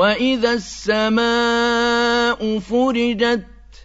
وإذا السماء فرجت